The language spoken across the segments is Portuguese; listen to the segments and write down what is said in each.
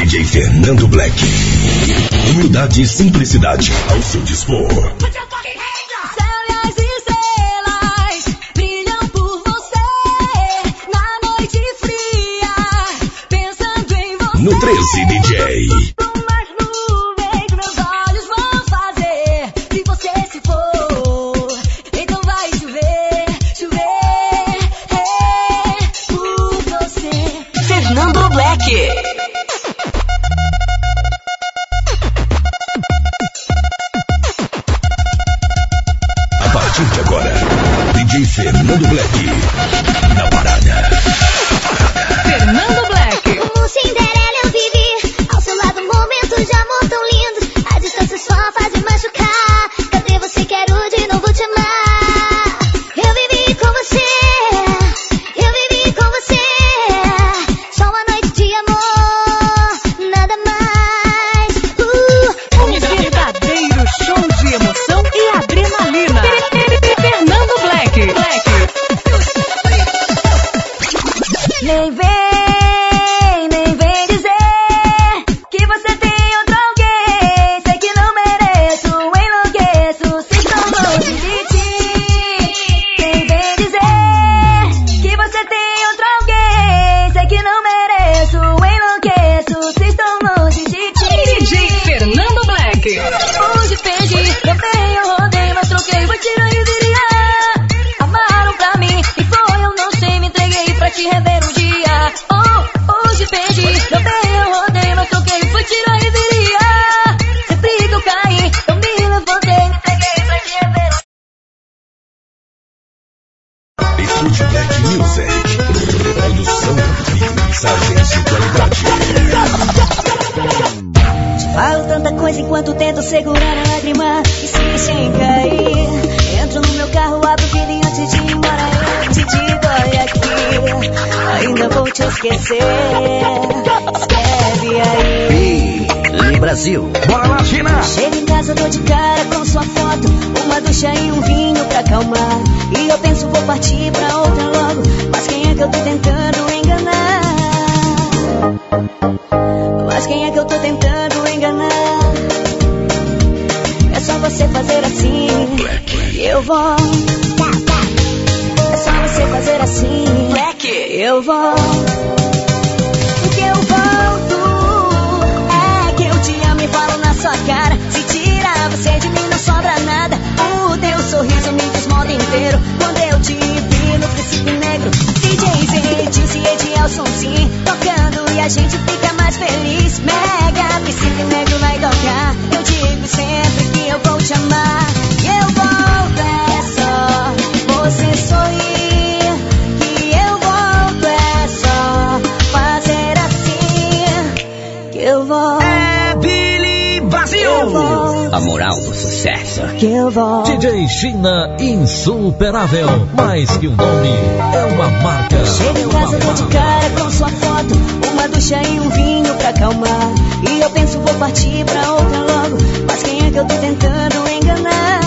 DJ Fernando Black. Humildade e simplicidade ao seu dispor. Céus e estrelas Fernando Black. Coisa enquanto tento segurar a lágrima e sigo sem cair. Entro no meu carro, abro o vidro e antes de ir embora eu te digo, olha aqui, ainda vou te esquecer. Escreve aí. Ei, Brasil. Bora lá, China. Chego em casa, dou de cara com sua foto, uma ducha e um vinho pra acalmar. E eu penso, vou partir pra outra logo, mas quem é que eu tô tentando enganar? Você fazer assim eu vou. É só você fazer assim eu vou. Que eu volto. É que eu te amo e falo na sua cara. Se tirar você de mim, não sobra nada. O teu sorriso me diz modo inteiro. Quando eu te vi no princípio negro. DJ Zedilce e Edielson sim. Tocando a gente fica mais feliz. Mega princípio negro vai tocar. Eu digo sempre que eu vou te amar. E eu volto, é só você sorrir. Que eu volto, é só fazer assim. Que eu vou. É Billy Brasil. A moral do sucesso. Que eu vou. DJ China insuperável. Mais que um nome, é uma marca. Casa, dou de cara com sua foto. Ducha e um vinho pra acalmar. E eu penso, vou partir pra outra logo. Mas quem é que eu tô tentando enganar?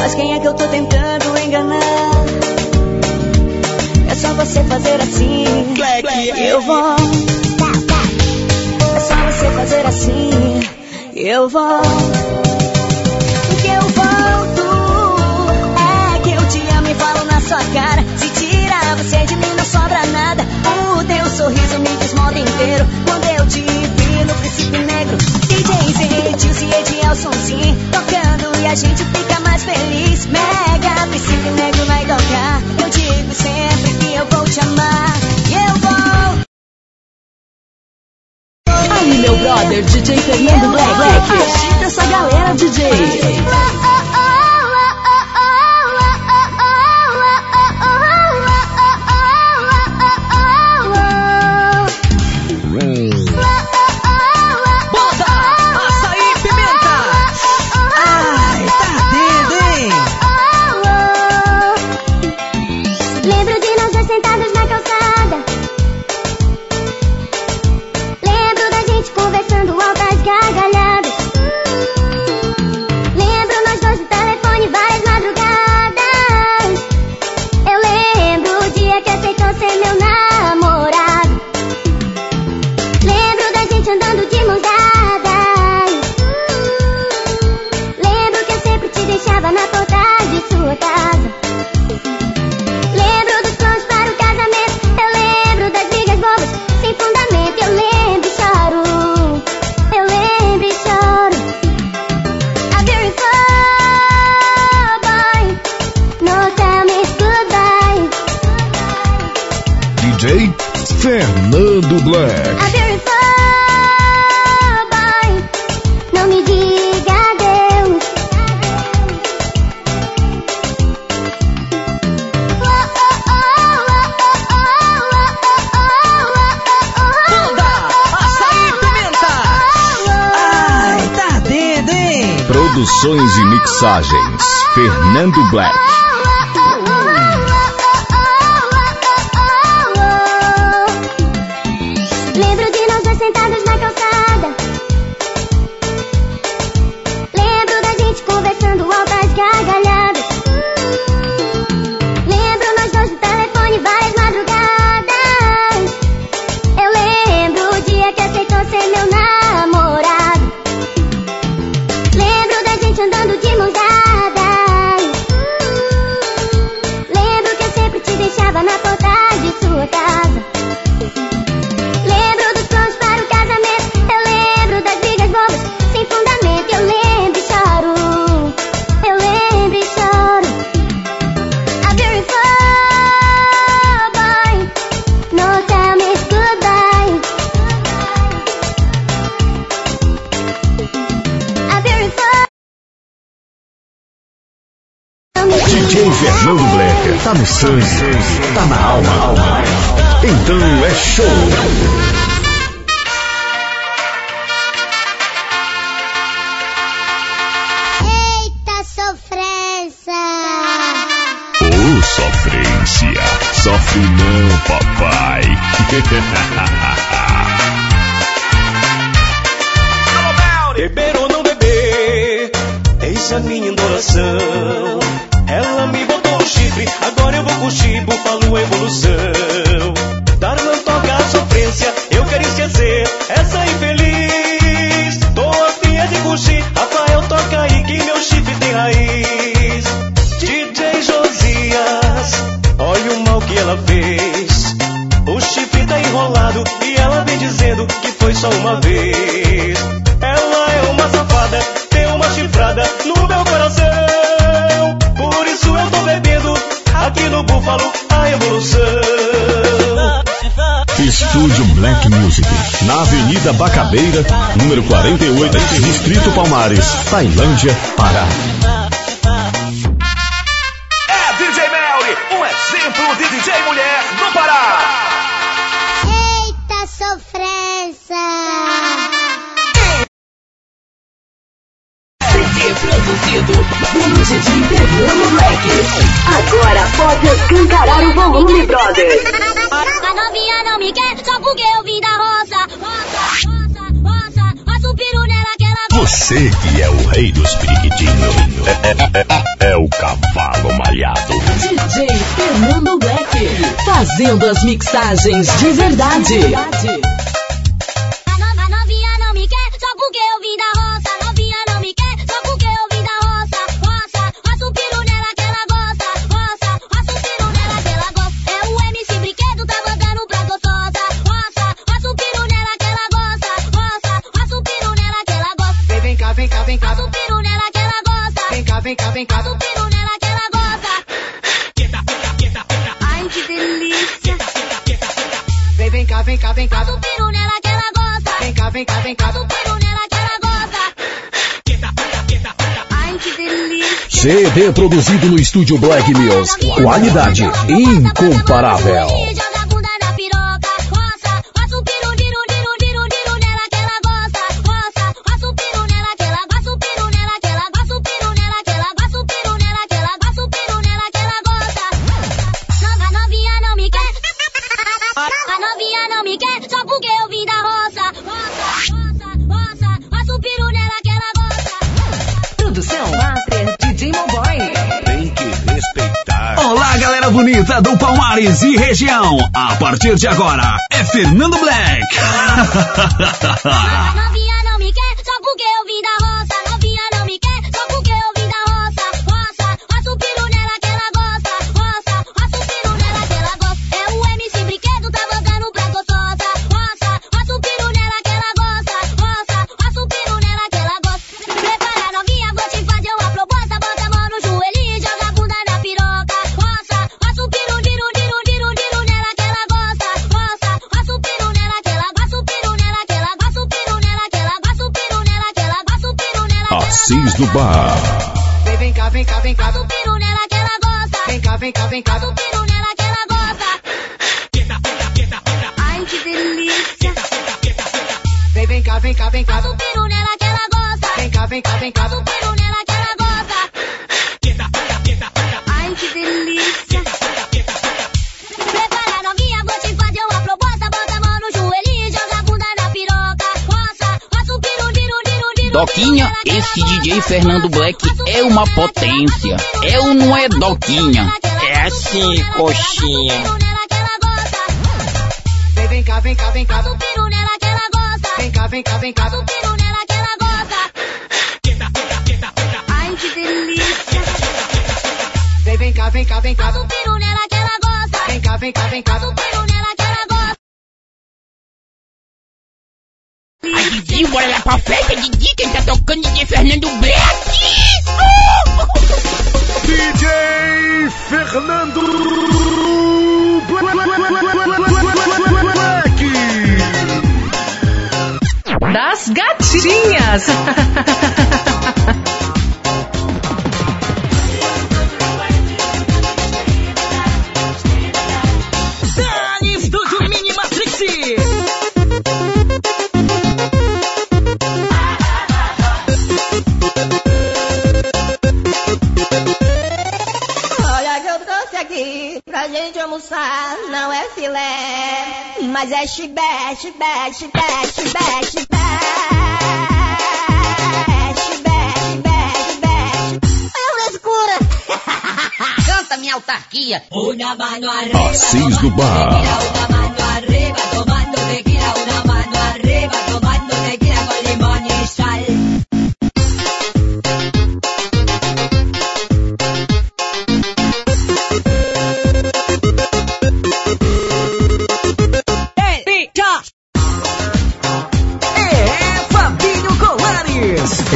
Mas quem é que eu tô tentando enganar? É só você fazer assim. Eu vou. É só você fazer assim. Eu vou. Que eu volto. É que eu te amo e falo na sua cara. Você de mim, não sobra nada. O teu sorriso me modo inteiro. Quando eu te vi no princípio negro. DJ Zedilce e Edielson sim. Tocando e a gente fica mais feliz. Mega princípio negro vai tocar. Eu digo sempre que eu vou te amar. E eu vou. Aí, meu brother, DJ Fernando do Black. Lembro de nós dois sentados na calçada. Avenida Bacabeira, número 48, Distrito Palmares, Tailândia, Pará. É DJ Melly, um exemplo de DJ mulher no Pará. Eita sofrência! CD produzido, mídia de interior, moleque. Agora pode escancarar o volume, brother. A novinha não me quer só porque eu vim da Você que é o rei dos periquitinhos. É, é, é, é, o cavalo malhado. DJ Fernando Black. Fazendo as mixagens de verdade. A, no, a novinha não me quer só porque eu vim da roça. vem cá, vem cá. Dá um peru nela que ela goza. vem cá vem cá Ai, que delícia. Quieta, quieta, quieta, Vem, vem cá, vem cá, vem cá. Dá um piro nela que ela goza. Vem cá, vem cá, vem cá. Dá um piro nela que ela goza. Quieta, quieta, quieta, quieta. Ai, que delícia. CD produzido no estúdio Black Mills. Qualidade incomparável. favorita do Palmares e região. A partir de agora, é Fernando Black. Assis do Bar. Vem, vem cá, vem cá, vem cá. Faz um piru nela que ela gosta. Vem cá, vem cá, vem cá. Faz um piru nela que ela gosta. Ai, que delícia. Vem, vem cá, vem cá, vem cá. Faz um piru nela que ela gosta. Vem cá, vem cá, vem cá. Faz um piru nela Doquinha, esse DJ Fernando Black é uma potência. É ou não é Doquinha? É assim, coxinha. Vem, vem cá, vem cá, vem cá. Faz piru nela que ela gosta. Vem cá, vem cá, vem cá. Faz piru nela que ela gosta. Ai, que delícia. Vem, vem cá, vem cá, vem cá. Faz piru nela que ela gosta. Vem cá, vem cá, vem cá. Faz piru nela Didi, bora lá pra festa, Didi, quem tá tocando DJ Fernando Black. DJ Fernando Black. Das gatinhas. almoçar, não é filé, mas é chibé, chibé, chibé, chibé, chibé. É. Canta minha autarquia. Assis do Bar.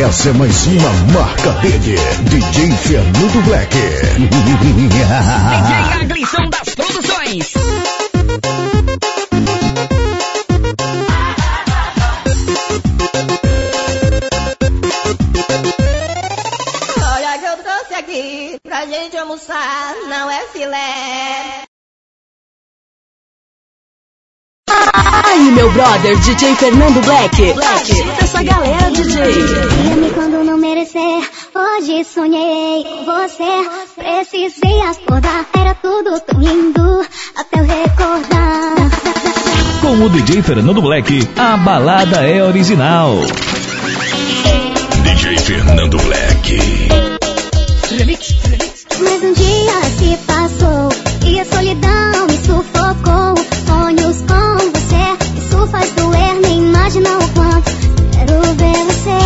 Essa é mais uma marca dele, DJ Fernando Black. DJ Aglisson das Produções. Aí, meu brother, DJ Fernando Black. Black, essa galera, DJ. Ame quando não merecer. Hoje sonhei com você. Precisei acordar. Era tudo tão lindo. Até eu recordar. Com o DJ Fernando Black, a balada é original. DJ Fernando Black. Mas um dia se passou. E a solidão me sufocou. Sonhos com Nem imagina o quanto. Quero ver você.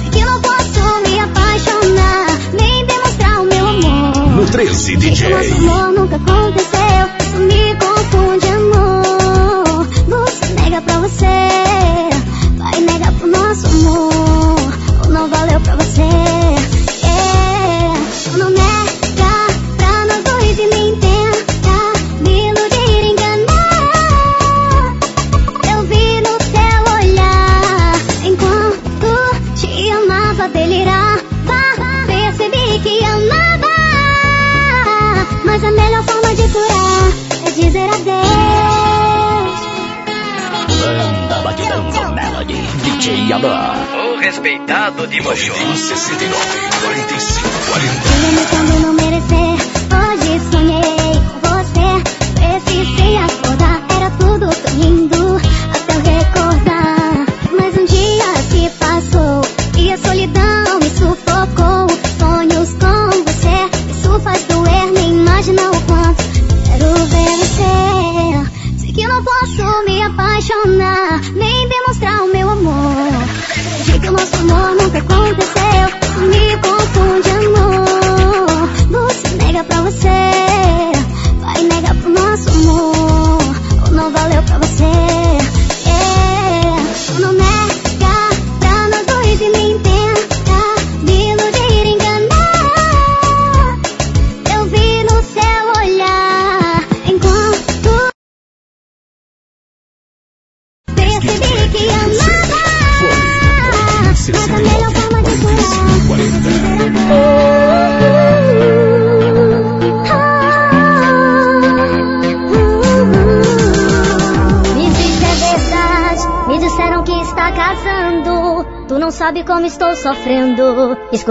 Sei que não posso me apaixonar. Nem demonstrar o meu amor. No 13 DJ. Nosso amor nunca aconteceu, isso me confunde, amor. Você nega pra você, vai negar pro nosso amor.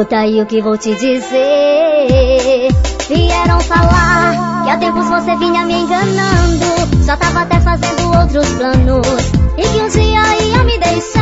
Escuta aí o que vou te dizer. Vieram falar que há tempos você vinha me enganando. Já tava até fazendo outros planos. E que um dia ia me deixar.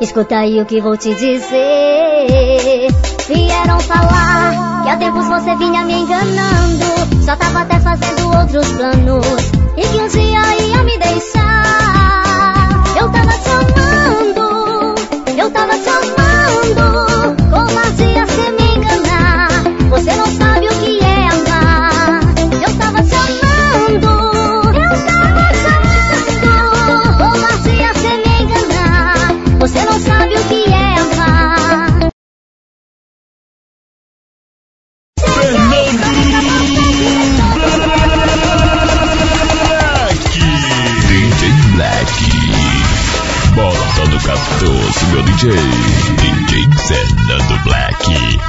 Escuta aí o que vou te dizer. Vieram falar que há tempos você vinha me enganando. Já tava até fazendo outros planos. E que um dia ia me deixar. Eu tava te amando, eu tava te amando. Covardia se me enganar. Você não Fernando Black.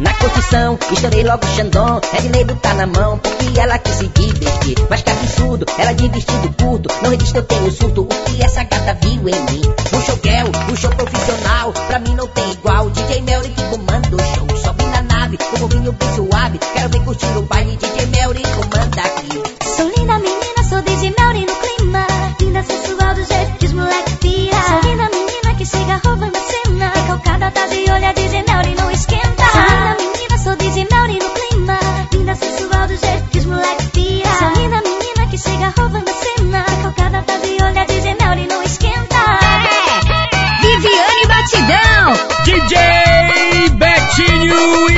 Na curtição, estourei logo o Xandão. Edneiro tá na mão, porque ela quis se divertir. Mas que absurdo, ela de vestido curto. Não resiste, eu tenho surto. O que essa gata viu em mim? Um show girl, um show profissional. Pra mim não tem igual. DJ Melry que comanda o show. Sobe na nave, com o vinho bem suave. Quero ver curtir o baile. DJ Melry comanda aqui. Sou linda menina, sou DJ Melry no clima. Linda sensual do jeito que os moleques pira. Sou linda menina que chega roubando a cena. Recalcada tá de olho, a DJ Melry não esquenta. Sou linda menina, sou DJ Melry no clima. Linda sensual do jeito que os moleques pira. Sou linda menina que chega roubando a cena. Recalcada tá de olho, a DJ Melry não esquenta. Viviane Batidão. DJ Betinho Isabelense.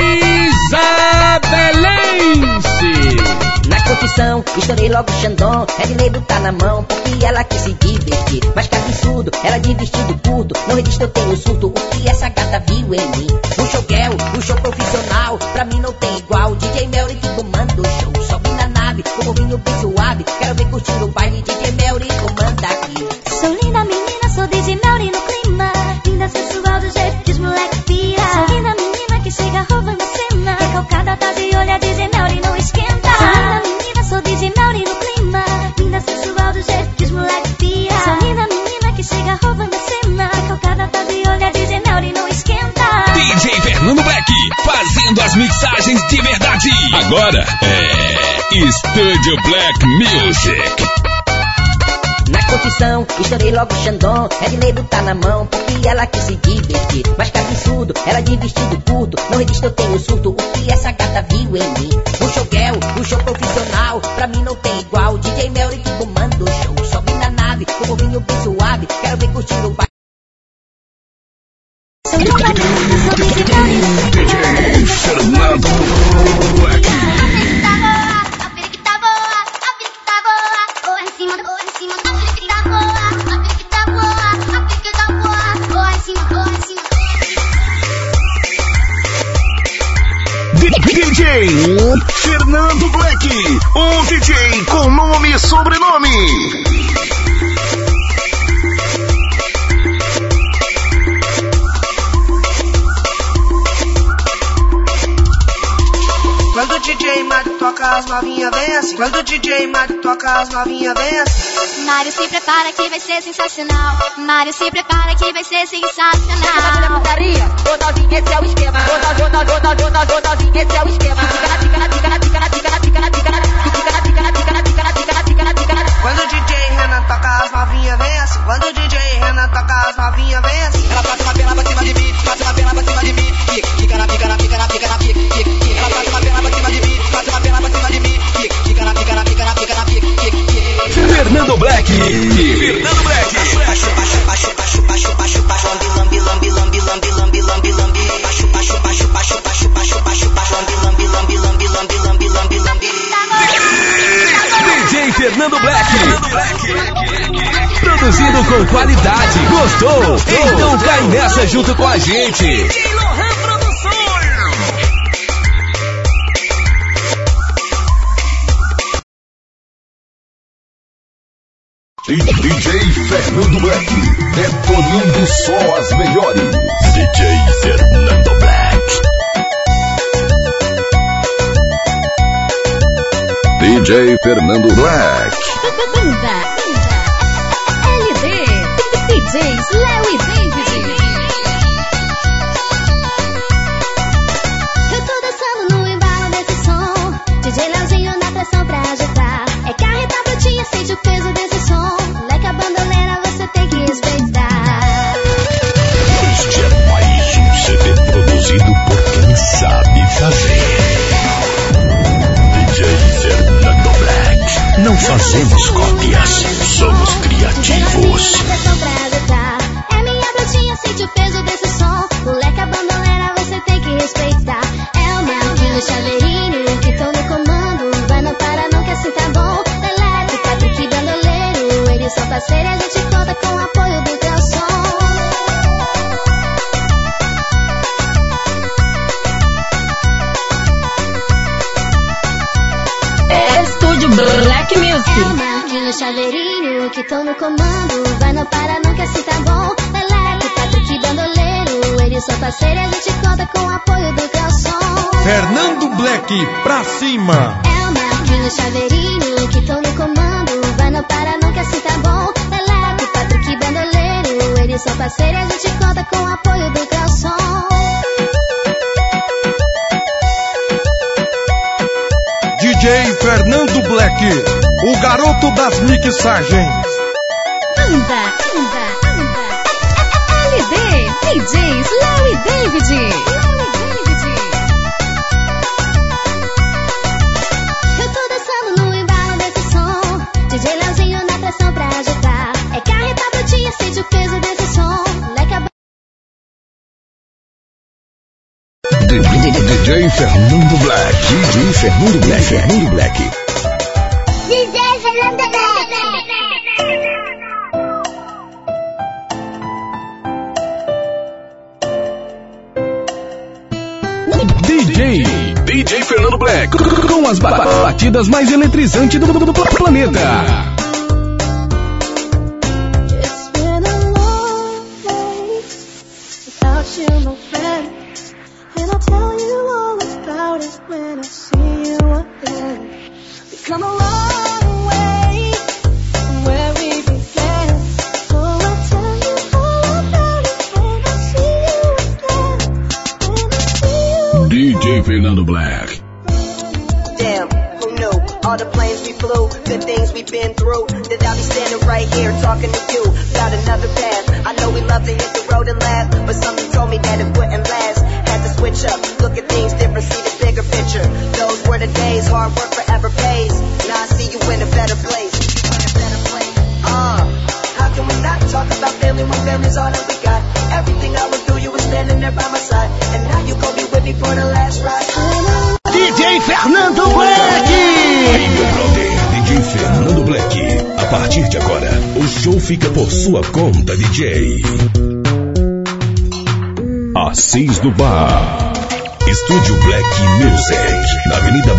Curtição, estourei logo o Xandão. Edneiro tá na mão, porque ela quis se divertir. Mas que absurdo, ela de vestido curto. Não resiste, eu tenho surto. O que essa gata viu em mim? Um show girl, um show profissional. Pra mim não tem igual. DJ Melry que comanda o show. Sobe na nave, com o vinho bem suave. Quero ver curtir o baile. DJ fazendo as mixagens de verdade. Agora é Estúdio Black Music. Na curtição, estourei logo o Xandão. Edneiro tá na mão, porque ela quis se divertir. Mas que absurdo, ela de vestido curto. Não resiste, eu tenho surto. O que essa gata viu em mim? Um show girl, um show profissional. Pra mim não tem igual. DJ Melry que comanda o show. Sobe na nave, com o vinho bem suave. Quero ver curtir o baile. DJ Fernando Black. DJ Fernando Black. Um DJ com nome e sobrenome. DJ Mario toca as novinha vem assim. Quando o DJ Mário toca as novinha vem assim. Mário se prepara que vai ser sensacional. Mário se prepara que vai ser sensacional. putaria, é o esquema. Novinha, ô novinha, ô novinha, esse é o esquema. Fica na pica, na pica, na pica, na pica, na pica, na pica, na pica, na pica, na pica, na pica, na pica, na pica, na pica, na pica. Quando o DJ Renan toca as novinha vem assim. Quando o DJ Renan toca as novinha vem assim. Ela passa uma perna pra cima de mim, passa uma perna pra cima de mim. Fica, fica na pica, na pica, na pica, na pica, fica, fica bate na perna pra cima de mim. Fica na pica, na pica, na pica, na pica. Fernando Black. Fernando Black. baixo baixo baixo baixo baixo baixo Lambi, lambi, lambi, lambi, lambi, lambi, lambi. baixo baixo baixo baixo baixo baixo baixo Lambi, lambi, lambi, lambi, lambi, lambi, lambi. DJ Fernando Black. Fernando Black. Produzindo com qualidade. Gostou? Então cai nessa junto com a gente. DJ Fernando Black, detonando só as melhores. DJ Fernando Black. DJ Fernando Black. Banda, LD, DJs Léo e David. Pra cima. É o Marquinhos Chaveirinho que tô no comando. Vai não para, que assim tá bom. Elétrico, Patrick Bandoleiro. Eles são parceiros a gente conta com o apoio do som. DJ Fernando Black, o garoto das mixagens. Anda, anda, anda. LD, DJs e David. DJ. DJ Fernando Black. Com as ba- ba- batidas mais eletrizantes do, do- do planeta.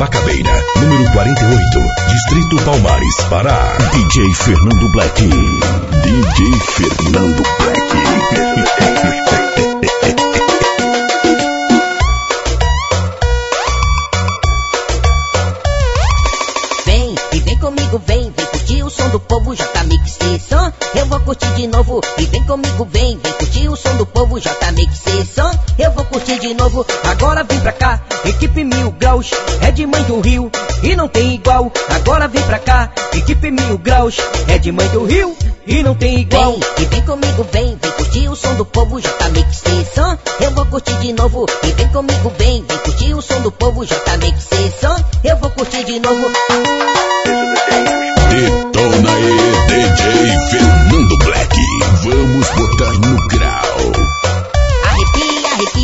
Macabeira, número 48, Distrito Palmares, Pará. DJ Fernando Black. DJ Fernando Black. Vem, e vem comigo, vem, vem curtir o som do povo, já tá Session. Eu vou curtir de novo, e vem comigo, vem, vem curtir o som do povo, já tá Session. Eu vou curtir de novo, agora vem pra cá equipe mil graus, é de mãe do Rio e não tem igual. Agora vem pra cá, equipe mil graus, é de mãe do Rio e não tem igual. Vem, e vem comigo, vem, vem curtir o som do povo J Mix Som. Eu vou curtir de novo e vem comigo, vem, vem curtir o som do povo J Mix Som. Eu vou curtir de novo. Detona aí, DJ Fernando Black. Vamos botar no grau.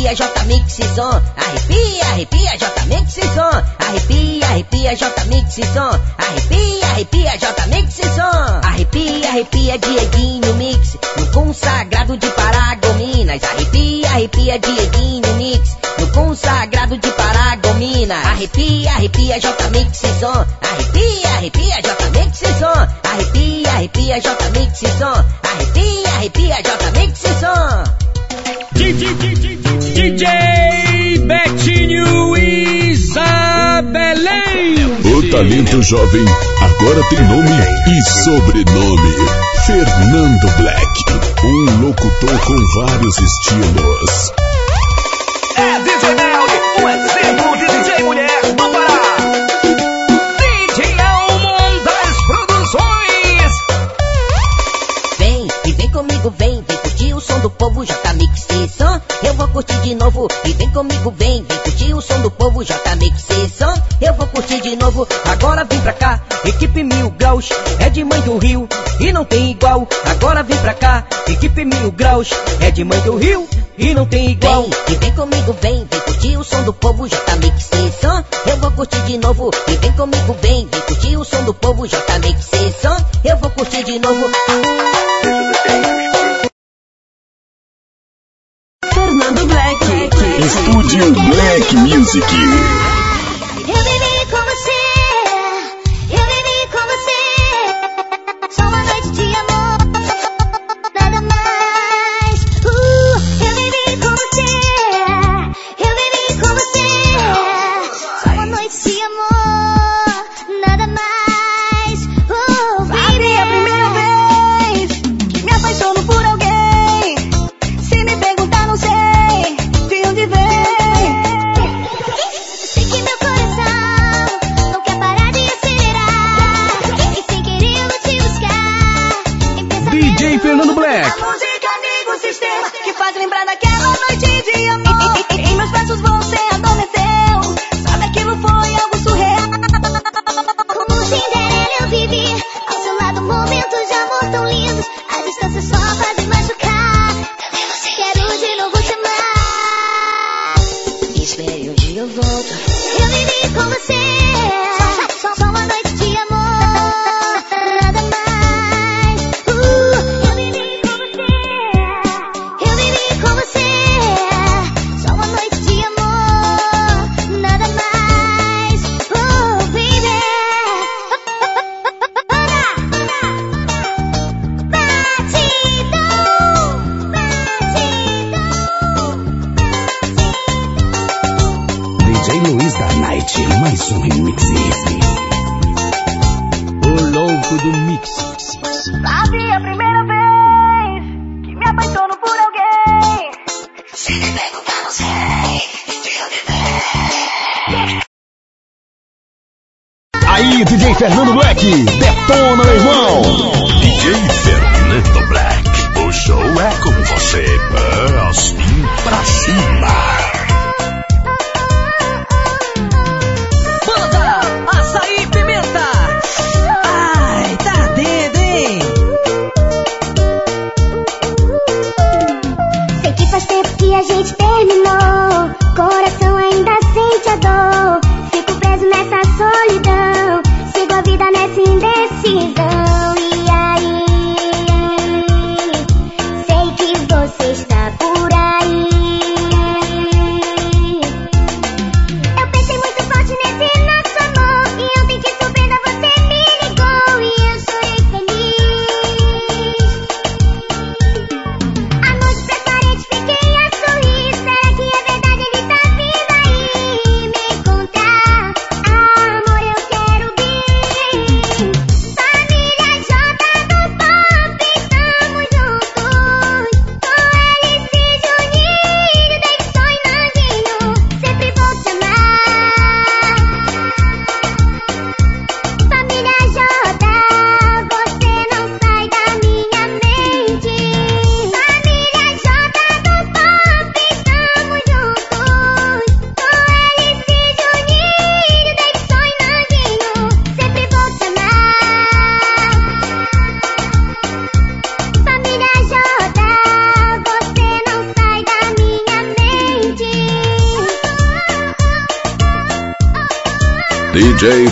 Arrepia, J Mix Som. Arrepia, arrepia, J Mix Som. Arrepia, arrepia, J Mix Som. Arrepia, arrepia, J Mix Som. Arrepia, arrepia, Dieguinho Mix. No consagrado de Paragominas. Arrepia, arrepia, Dieguinho Mix. No consagrado de Paragominas. Arrepia, arrepia, J Mix Som. Arrepia, arrepia, J Mix Som. Arrepia, arrepia, J Mix Som. Arrepia, arrepia, J Mix Som. DJ Betinho Isabelém. O talento jovem agora tem nome e sobrenome. Fernando Black. Um locutor com vários estilos. É DJ som do povo J Mix Som. Eu vou curtir de novo, e vem comigo, vem, vem curtir o som do povo J Mix Som. Eu vou curtir de novo, agora vem pra cá, equipe mil graus, é de mãe do Rio, e não tem igual. Agora vem pra cá, equipe mil graus, é de mãe do Rio, e não tem igual. Vem, e vem comigo, vem, vem curtir o som do povo J Mix Som. Eu vou curtir de novo, e vem comigo, vem, vem curtir o som do povo J Mix Som. Eu vou curtir de novo. Fernando Black. Estúdio Black Music. Eu vivi com você, eu vivi com você. Só uma noite de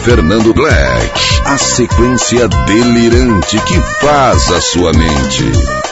Fernando Black. A sequência delirante que faz a sua mente.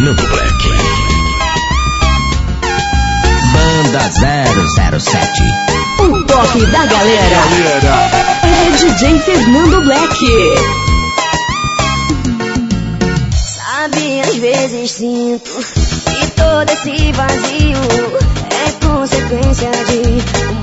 Fernando Black. Banda 007. O top da galera. galera. É DJ Fernando Black. Sabe, às vezes sinto que todo esse vazio é consequência de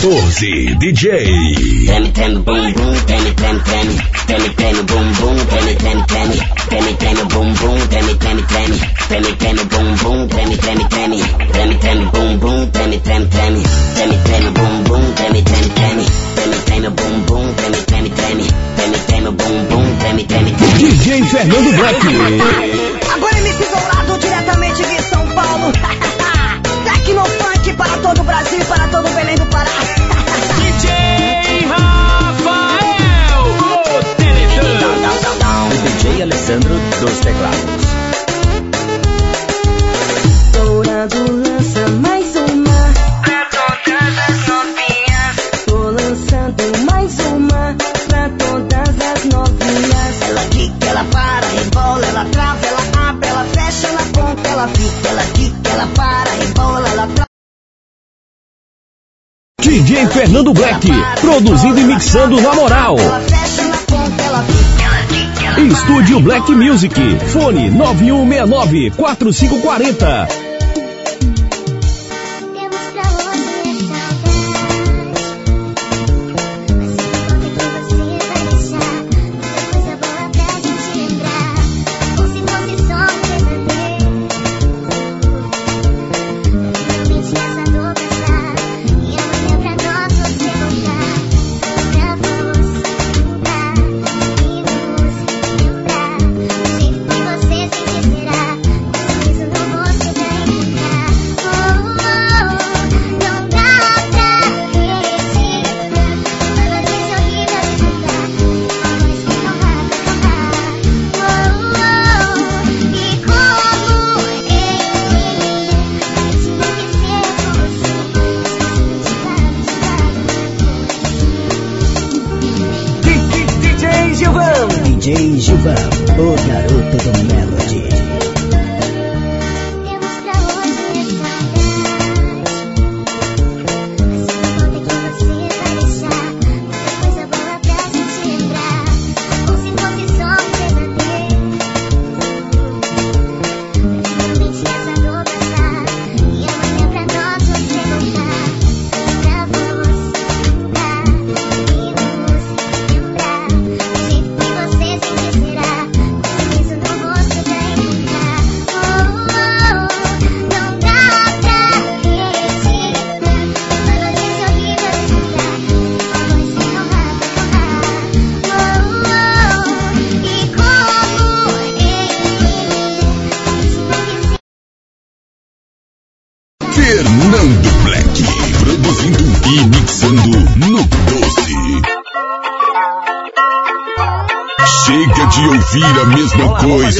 14, DJ. Tem tem bum, bum, tem tem tem tem tem bum, bum, tem tem tem tem tem bum, bum, tem tem tem tem tem bum, bum, tem tem tem tem tem bum, bum, tem tem tem tem tem bum, bum, tem tem tem tem tem bum, bum, tem tem tem tem tem bum, bum, tem tem tem DJ Fernando Black. Agora me pisou diretamente de São Paulo. para todo o Brasil, para todo o Belém do Pará. DJ Rafael, o Teletão. DJ Alessandro dos Teclados. Dourado em Fernando Black, produzindo e mixando na moral. Estúdio Black Music, fone 9169 4540.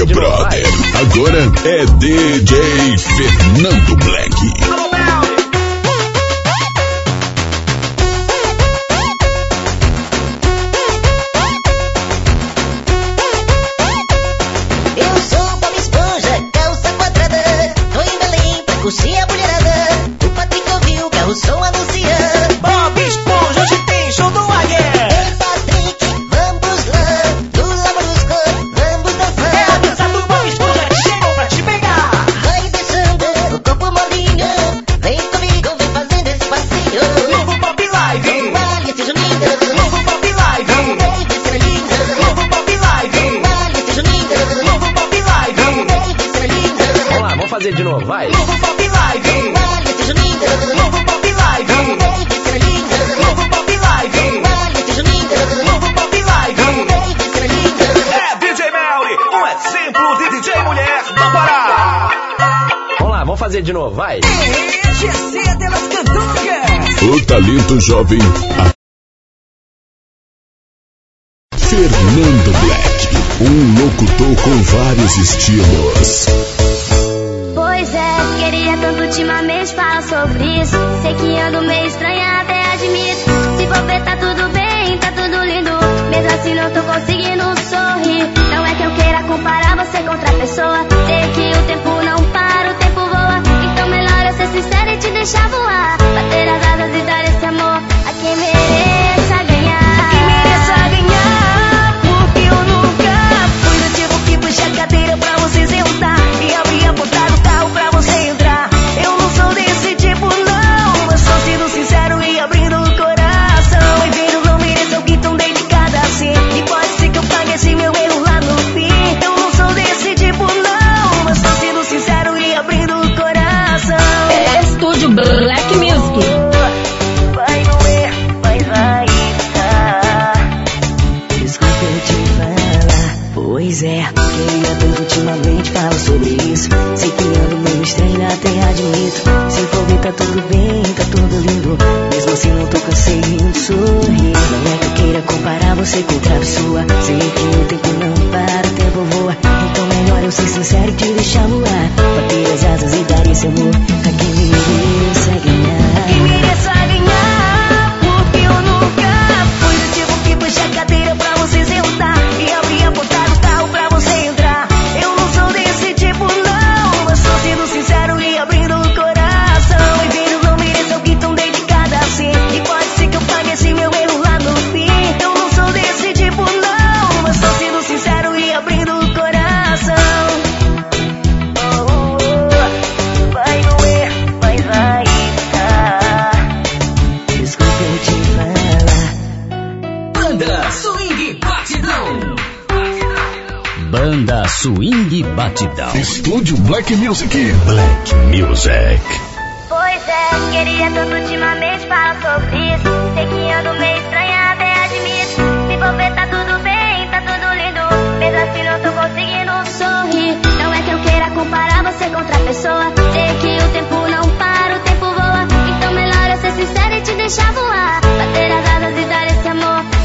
Brother. Agora é DJ Fernando fazer de novo, vai. Novo Pop Live. Novo Pop Live. Novo Pop Live. Novo Pop Live. É DJ Melly, um exemplo de DJ mulher do Pará. Vamos lá, vamos fazer de novo, vai. GC delas Cantucas. O talento jovem. Fernando Black, um locutor com vários estilos. Sobre isso. Sei que ando meio estranha, até admito. Se for ver, tá tudo bem, tá tudo lindo. Mesmo assim, não tô conseguindo sorrir. Não é que eu queira comparar você com outra pessoa. Sei que o tempo não para, o tempo voa. Então, melhor eu ser sincera e te deixar voar. Tá tudo bem, tá tudo lindo. Mesmo assim, não tô conseguindo sorrir. Não é que eu queira comparar você com outra pessoa. Sei que o tempo não para, o tempo voa. Então, melhor eu ser sincero e te deixar voar. Bater as asas e dar esse amor Batidão. Estúdio Black Music. Black Music. Pois é, queria tanto ultimamente falar sobre isso. Sei que ando meio estranha, até admito. Se for ver, tá tudo bem, tá tudo lindo. Mesmo assim, não tô conseguindo sorrir. Não é que eu queira comparar você com outra pessoa. Sei que o tempo não para, o tempo voa. Então, melhor eu ser sincera e te deixar voar. Bater as asas e dar esse amor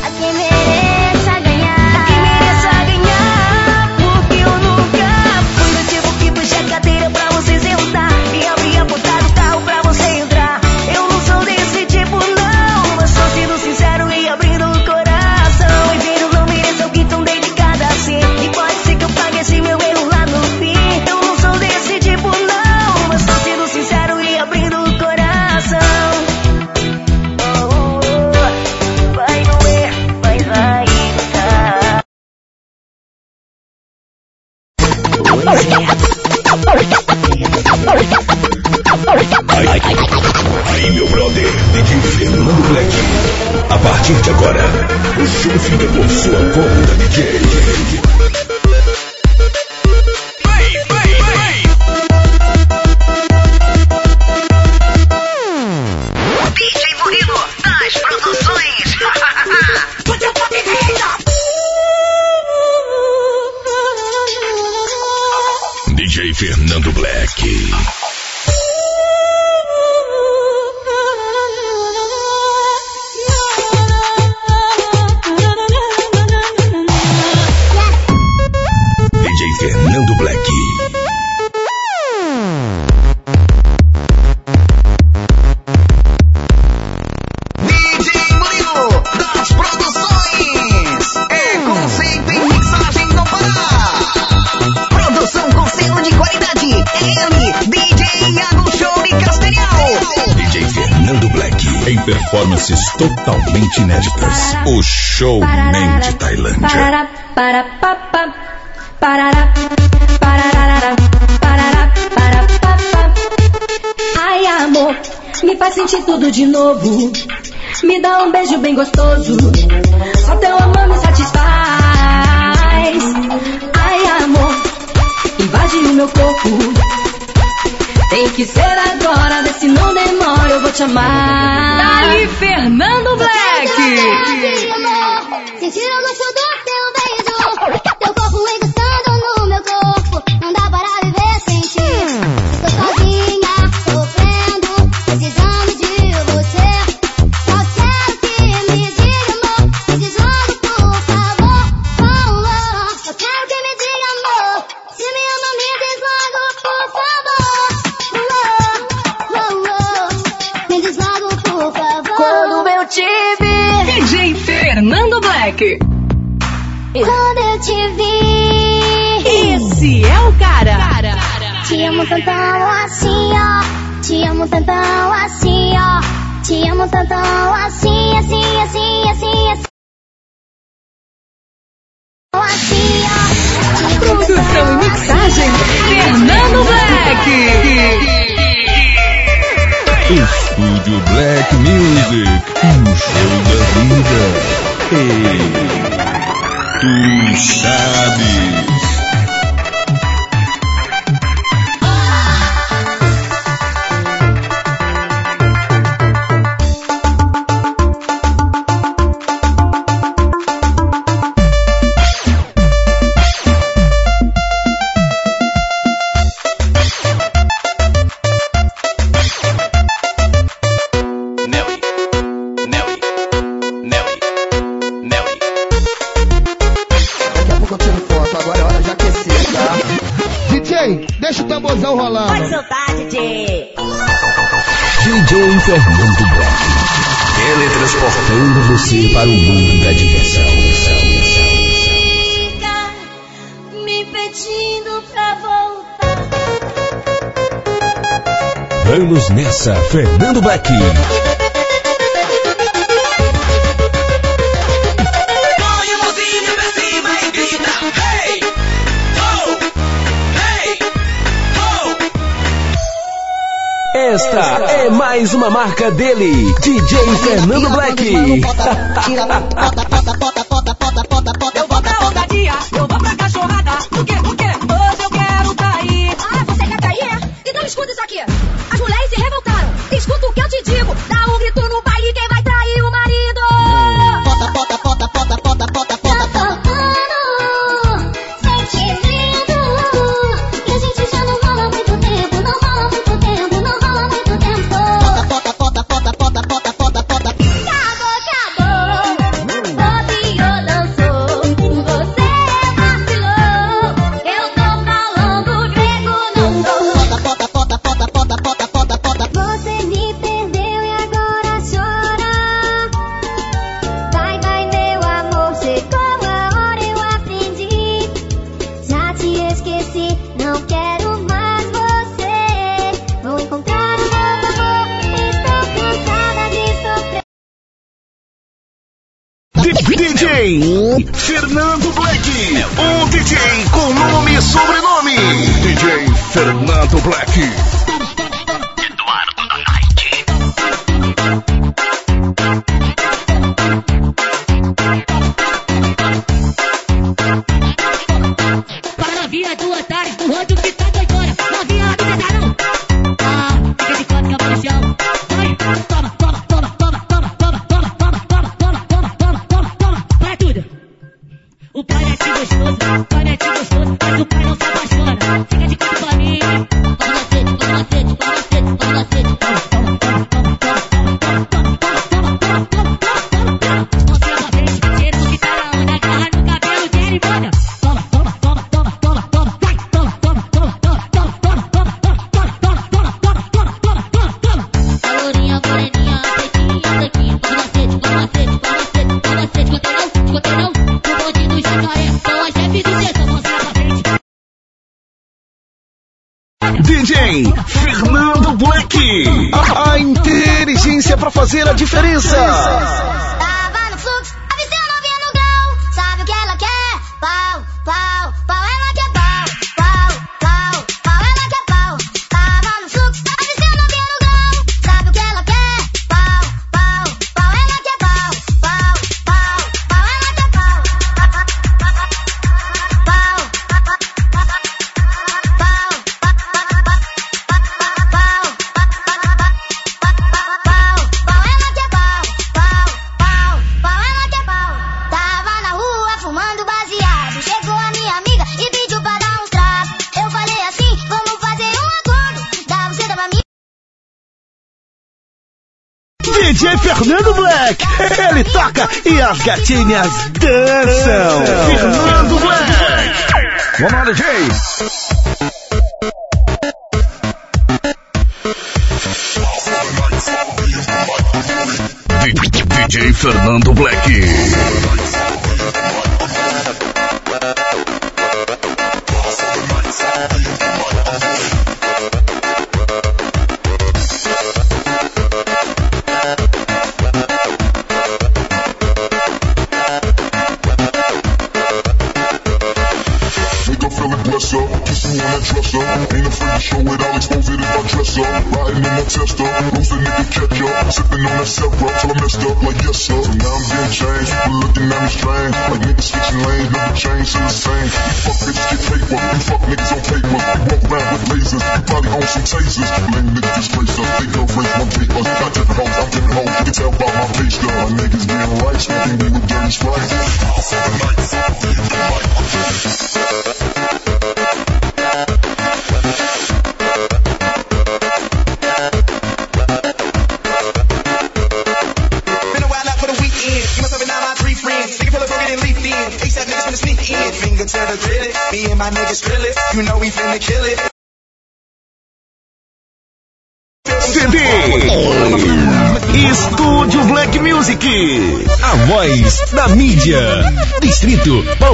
Black. Fernando Black. Totalmente inéditas. O show Mente Tailândia. Ai, amor, me faz sentir tudo de novo. Me dá um beijo bem gostoso. Só teu amor me satisfaz. Ai, amor, invade o meu corpo. Tem que ser agora te amar. Dali Fernando Black. Tira Black Music, o show da vida. Ei, tu sabe. mesma marca dele, DJ Fernando Black. Toca e as gatinhas dançam. Fernando Black. Vamos lá, DJ. DJ Fernando Black.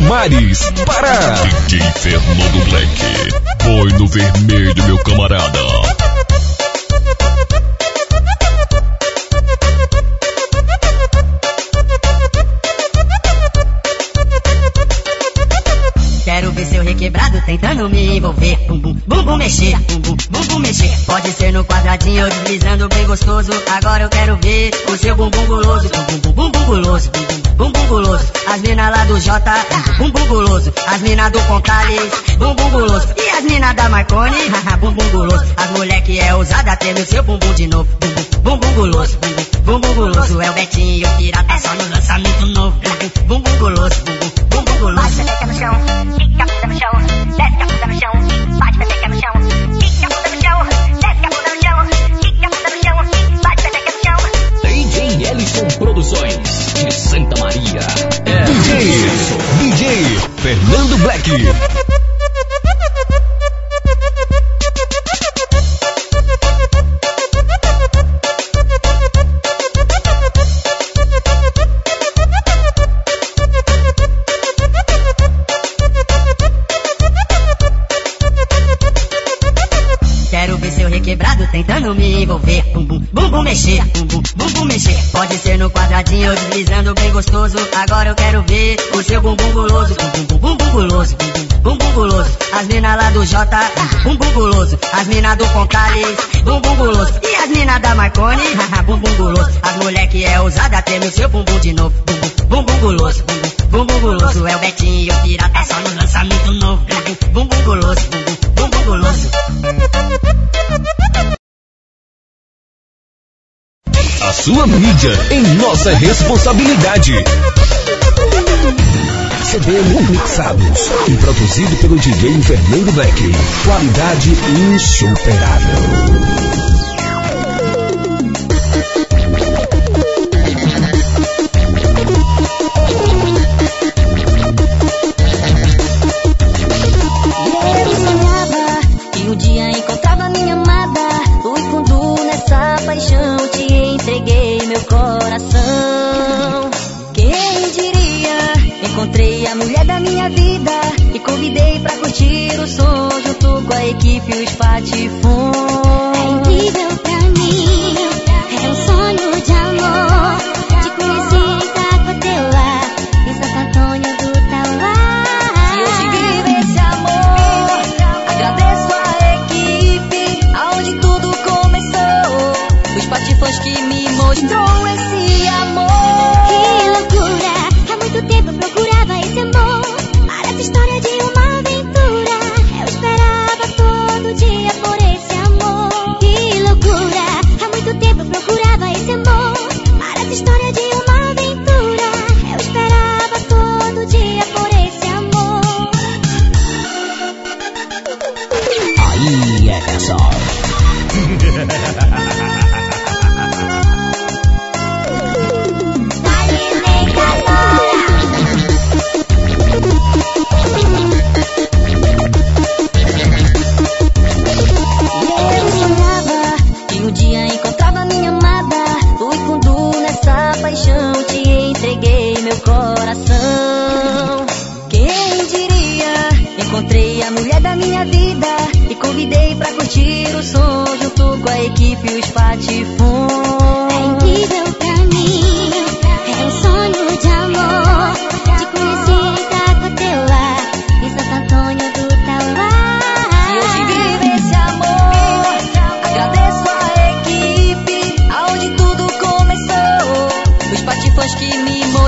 Palmares, Pará. DJ Fernando Black. Põe no vermelho, meu camarada. Quero ver seu requebrado tentando me envolver. Bum bum, bum bum mexer, bum bum, bum bum mexer. Pode ser no quadradinho ou deslizando bem gostoso. Agora eu quero ver o seu bumbum guloso. Bum bum, bum bum, bum guloso, bum bum, bum bum guloso. As mina lá do J, bum bum guloso. As mina do Pontales, bum bum guloso. E as mina da Marconi, haha, bum bum guloso. As mulher que é ousada tendo seu bumbum de novo. Bum bum, bum bum guloso, bum bum, bum bum guloso. É o Betinho, o pirata só no lançamento novo. Bum bum, bum bum guloso, bum bum, bum bum guloso. Pepeca no chão, quica a bunda no chão, Black. Quero ver seu requebrado tentando me envolver. Bum bum, bum bum mexer, bum mexer. Pode ser no quadradinho deslizando bem gostoso. Agora eu quero ver o seu bumbum guloso. Bum bum, bum bum, bum guloso, bum bum, bum bum guloso. As mina lá do J, bum bum guloso. As mina do Pontales, bum bum guloso. E as mina da Marconi, haha, bum bum guloso. As mulher que é ousada tem o seu bumbum de novo. Bum bum, bum bum guloso, bum bum, bum bum guloso. É o Betinho, pirata só no lançamento novo. Bum bum, bum bum guloso, bum bum, bum bum guloso. A sua mídia em nossa responsabilidade. CD mixados e produzido pelo DJ Fernando Black. Qualidade insuperável.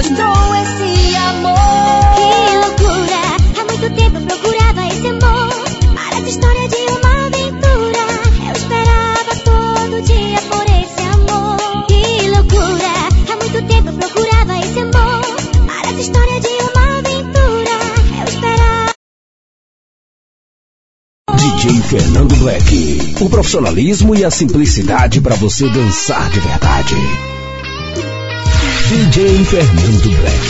mostrou esse amor. Que loucura! Há muito tempo eu procurava esse amor. Parece história de uma aventura. Eu esperava todo dia por esse amor. Que loucura! Há muito tempo eu procurava esse amor. Parece história de uma aventura. Eu esperava. DJ Fernando Black. O profissionalismo e a simplicidade para você dançar de verdade. DJ Fernando Black.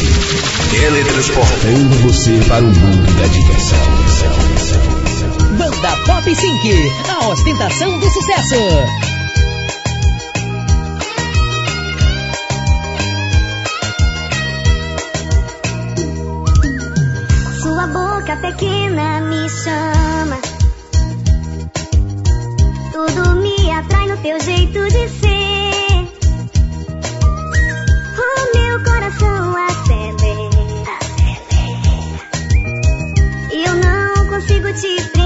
Teletransportando você para o mundo da diversão. Banda Pop Sync, a ostentação do sucesso. Sua boca pequena me chama. Tudo me atrai no teu jeito de ser. గుచి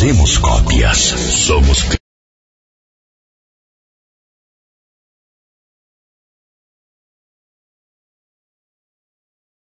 fazemos somos